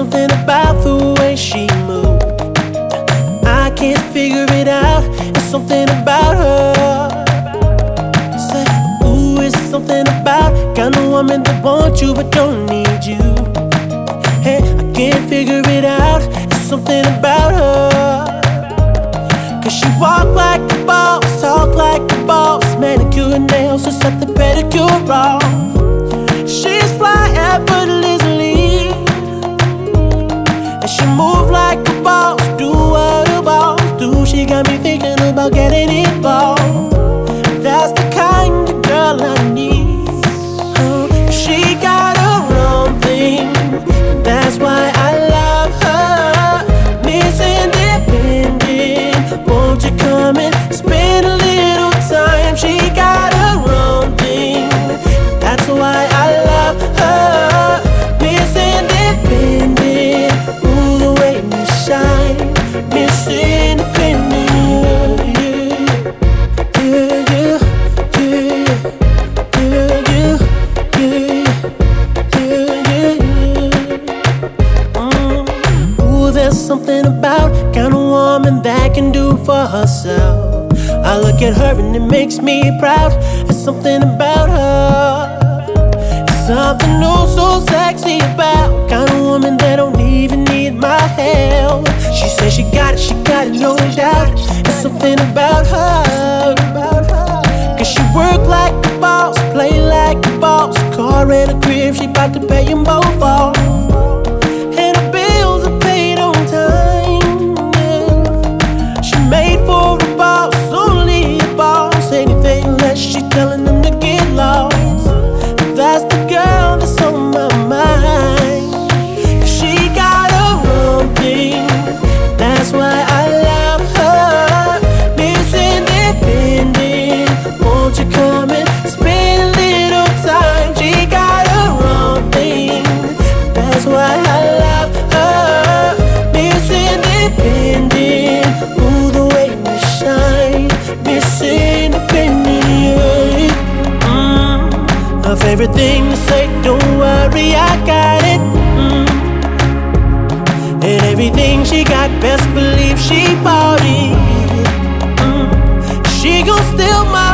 something about the way she moved. I can't figure something about her. Say, ooh, it's something about kind of woman that wants you but don't need you. Hey, I can't figure it out. It's something about her. Cause she walk like a boss, talk like a boss, manicure and nails, just set the pedicure off. She's fly effortlessly, and she move like a boss. Do what a boss do. She got me thinking about getting involved. woman that can do for herself. I look at her and it makes me proud. There's something about her. It's something oh so sexy about kind of woman that don't even need my help. She says she got it, she got it, no doubt. There's something about her. Cause she work like a boss, play like a boss. Car and a crib, she bout to pay them both off. everything to say. Don't worry, I got it. Mm. And everything she got, best believe she bought it. Mm. She gon' steal my.